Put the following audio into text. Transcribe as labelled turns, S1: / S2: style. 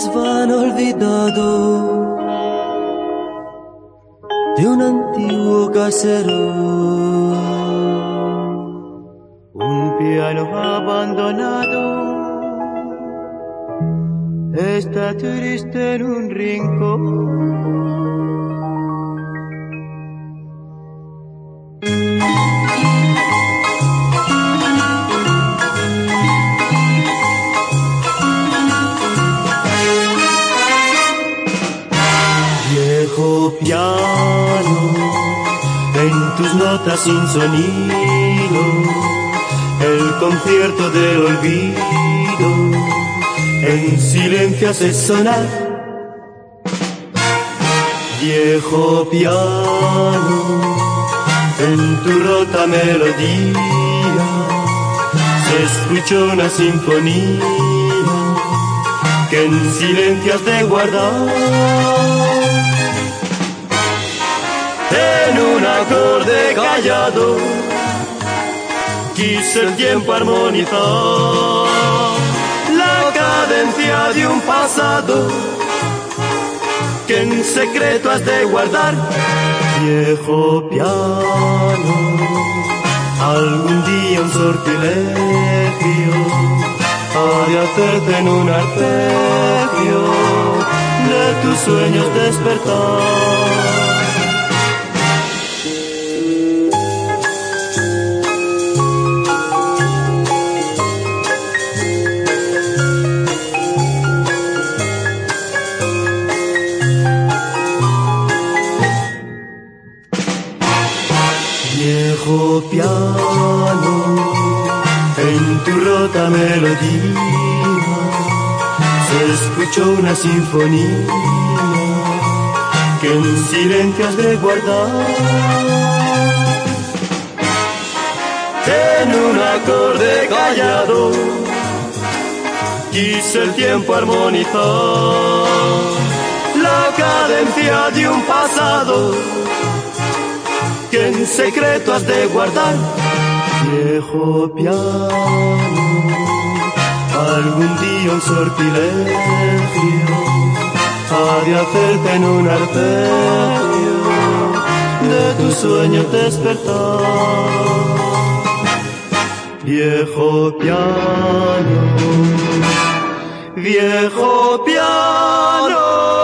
S1: desván olvidado de un antiguo casero. Un piano abandonado está triste en un rincón. En tus notas sin sonido, el concierto del olvido, en silencio hace sonar. Viejo piano, en tu rota melodía, se escuchó una sinfonía que en silencio has de guardar en un acorde callado. Quise el tiempo armonizar la cadencia de un pasado que en secreto has de guardar viejo piano. Algún día un sortilegio ha de hacerte en un arpegio de tus sueños despertar piano en tu rota melodía se escuchó una sinfonía que en silencio has de guardar. En un acorde callado quise el tiempo armonizar la cadencia de un pasado secreto has de guardar, viejo piano. Algún día un sortilegio ha de hacerte en un arpegio de tu sueño despertar. Viejo piano, viejo piano.